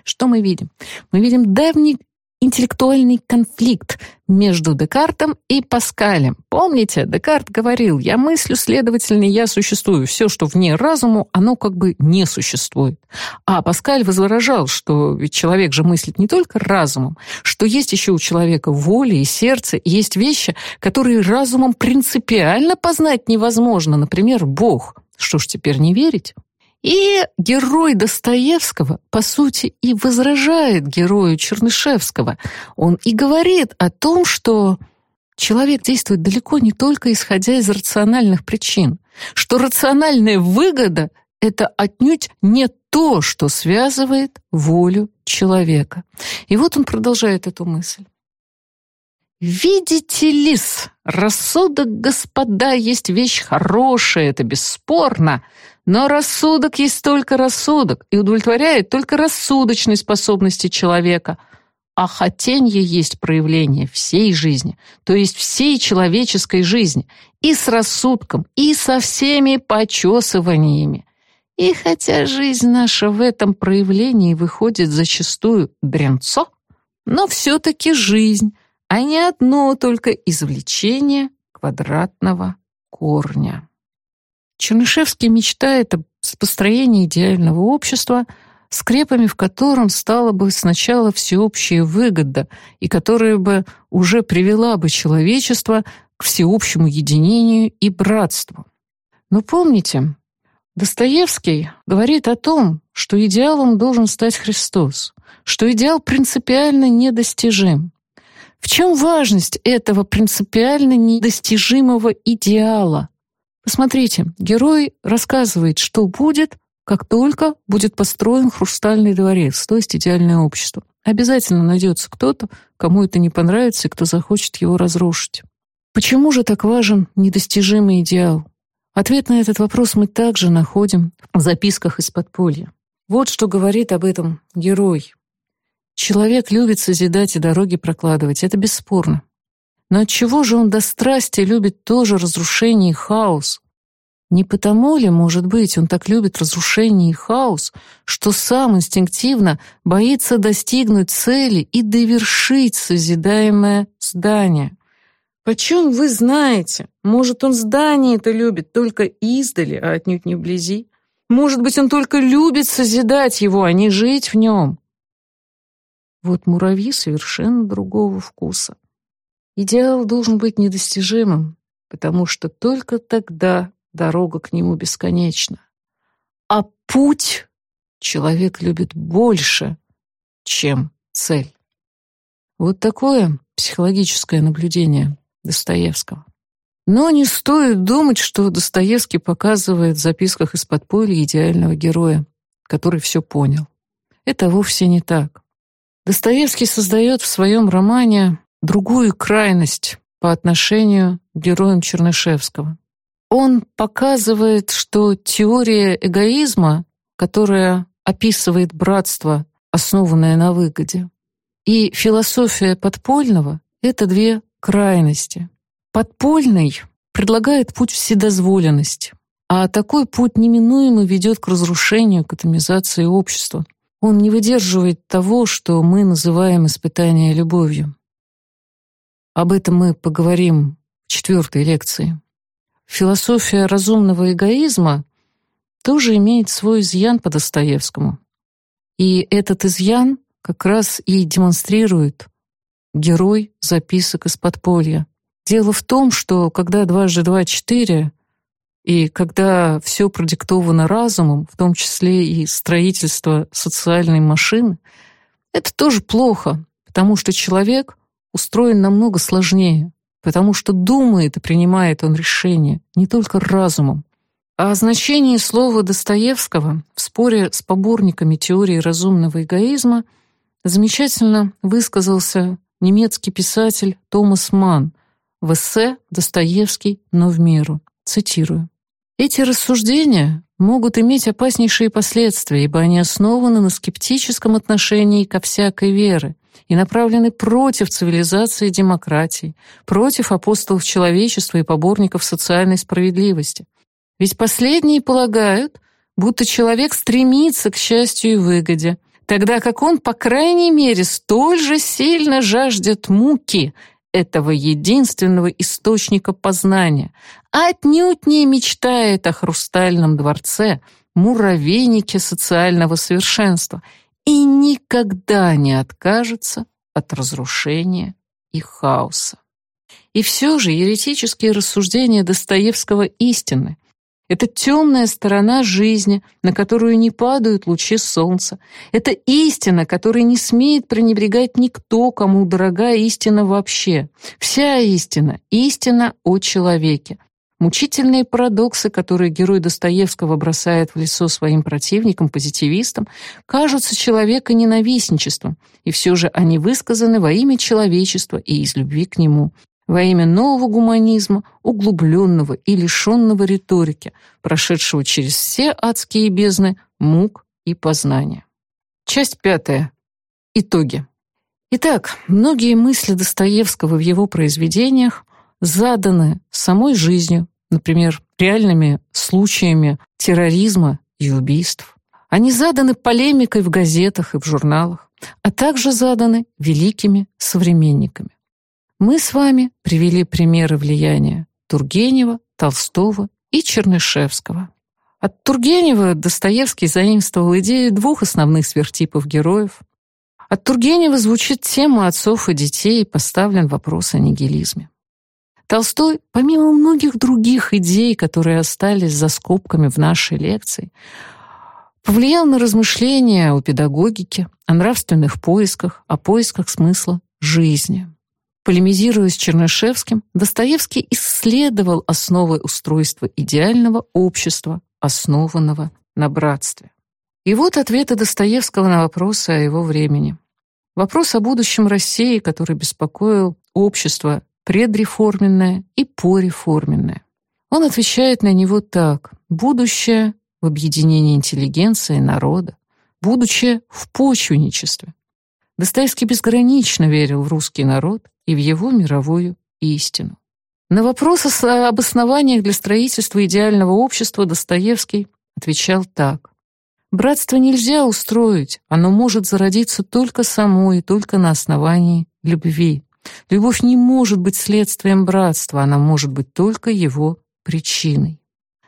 Speaker 2: Что мы видим? Мы видим давний интеллектуальный конфликт между Декартом и Паскалем. Помните, Декарт говорил, я мыслю, следовательно, я существую. Все, что вне разуму, оно как бы не существует. А Паскаль возражал, что ведь человек же мыслит не только разумом, что есть еще у человека воля и сердце, и есть вещи, которые разумом принципиально познать невозможно, например, Бог. Что ж теперь не верить? И герой Достоевского, по сути, и возражает герою Чернышевского. Он и говорит о том, что человек действует далеко не только исходя из рациональных причин, что рациональная выгода — это отнюдь не то, что связывает волю человека. И вот он продолжает эту мысль. «Видите лис, рассудок, господа, есть вещь хорошая, это бесспорно, но рассудок есть только рассудок и удовлетворяет только рассудочной способности человека. А хотенье есть проявление всей жизни, то есть всей человеческой жизни, и с рассудком, и со всеми почесываниями. И хотя жизнь наша в этом проявлении выходит зачастую дрянцо, но все-таки жизнь, а не одно только извлечение квадратного корня. Чернышевский мечтает об построении идеального общества, скрепами в котором стала бы сначала всеобщая выгода и которая бы уже привела бы человечество к всеобщему единению и братству. Но помните, Достоевский говорит о том, что идеалом должен стать Христос, что идеал принципиально недостижим. В чем важность этого принципиально недостижимого идеала? Посмотрите, герой рассказывает, что будет, как только будет построен хрустальный дворец, то есть идеальное общество. Обязательно найдется кто-то, кому это не понравится и кто захочет его разрушить. Почему же так важен недостижимый идеал? Ответ на этот вопрос мы также находим в записках из подполья. Вот что говорит об этом герой. Человек любит созидать и дороги прокладывать, это бесспорно. Но отчего же он до страсти любит тоже разрушение и хаос? Не потому ли, может быть, он так любит разрушение и хаос, что сам инстинктивно боится достигнуть цели и довершить созидаемое здание? Почем вы знаете? Может, он здание это любит только издали, а отнюдь не вблизи? Может быть, он только любит созидать его, а не жить в нем? Вот муравьи совершенно другого вкуса. Идеал должен быть недостижимым, потому что только тогда дорога к нему бесконечна. А путь человек любит больше, чем цель. Вот такое психологическое наблюдение Достоевского. Но не стоит думать, что Достоевский показывает в записках из подполья идеального героя, который все понял. Это вовсе не так. Достоевский создает в своем романе другую крайность по отношению к героям Чернышевского. Он показывает, что теория эгоизма, которая описывает братство, основанное на выгоде, и философия подпольного — это две крайности. Подпольный предлагает путь вседозволенности, а такой путь неминуемо ведет к разрушению, к атомизации общества. Он не выдерживает того, что мы называем испытание любовью. Об этом мы поговорим в четвертой лекции. Философия разумного эгоизма тоже имеет свой изъян по Достоевскому. И этот изъян как раз и демонстрирует герой записок из подполья. Дело в том, что когда дважды два — четыре, и когда все продиктовано разумом, в том числе и строительство социальной машины, это тоже плохо, потому что человек устроен намного сложнее, потому что думает и принимает он решения не только разумом. А о значении слова Достоевского в споре с поборниками теории разумного эгоизма замечательно высказался немецкий писатель Томас Манн в эссе «Достоевский, но в меру». Цитирую. «Эти рассуждения могут иметь опаснейшие последствия, ибо они основаны на скептическом отношении ко всякой вере, и направлены против цивилизации и демократии, против апостолов человечества и поборников социальной справедливости. Ведь последние полагают, будто человек стремится к счастью и выгоде, тогда как он, по крайней мере, столь же сильно жаждет муки, этого единственного источника познания, а отнюдь не мечтает о хрустальном дворце, муравейнике социального совершенства и никогда не откажется от разрушения и хаоса. И все же еретические рассуждения Достоевского истинны, это темная сторона жизни, на которую не падают лучи солнца. Это истина, которой не смеет пренебрегать никто, кому дорога истина вообще. Вся истина — истина о человеке. Мучительные парадоксы, которые герой Достоевского бросает в лицо своим противникам-позитивистам, кажутся человека ненавистничеством, и все же они высказаны во имя человечества и из любви к нему во имя нового гуманизма, углубленного и лишенного риторики, прошедшего через все адские бездны мук и познания. Часть пятая. Итоги. Итак, многие мысли Достоевского в его произведениях заданы самой жизнью, например, реальными случаями терроризма и убийств. Они заданы полемикой в газетах и в журналах, а также заданы великими современниками. Мы с вами привели примеры влияния Тургенева, Толстого и Чернышевского. От Тургенева Достоевский заимствовал идею двух основных сверхтипов героев. От Тургенева звучит тема отцов и детей и поставлен вопрос о нигилизме. Толстой, помимо многих других идей, которые остались за скобками в нашей лекции, повлиял на размышления о педагогике, о нравственных поисках, о поисках смысла жизни. Полемизируя с Чернышевским, Достоевский исследовал основы устройства идеального общества, основанного на братстве. И вот ответы Достоевского на вопросы о его времени. Вопрос о будущем России, который беспокоил общество предреформенное и пореформенное. Он отвечает на него так: будущее в объединении интеллигенции и народа, будущее в почвенничестве. Достоевский безгранично верил в русский народ и в его мировую истину. На вопрос об основаниях для строительства идеального общества Достоевский отвечал так. «Братство нельзя устроить, оно может зародиться только само и только на основании любви. Любовь не может быть следствием братства, она может быть только его причиной».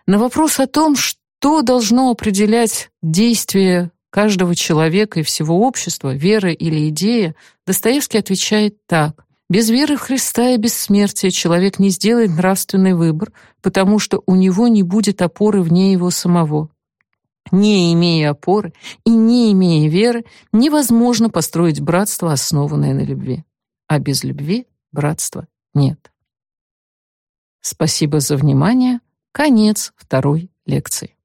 Speaker 2: На вопрос о том, что должно определять действие каждого человека и всего общества, вера или идея, Достоевский отвечает так. Без веры в Христа и бессмертия человек не сделает нравственный выбор, потому что у него не будет опоры вне его самого. Не имея опоры и не имея веры, невозможно построить братство, основанное на любви. А без любви братства нет. Спасибо за внимание. Конец второй лекции.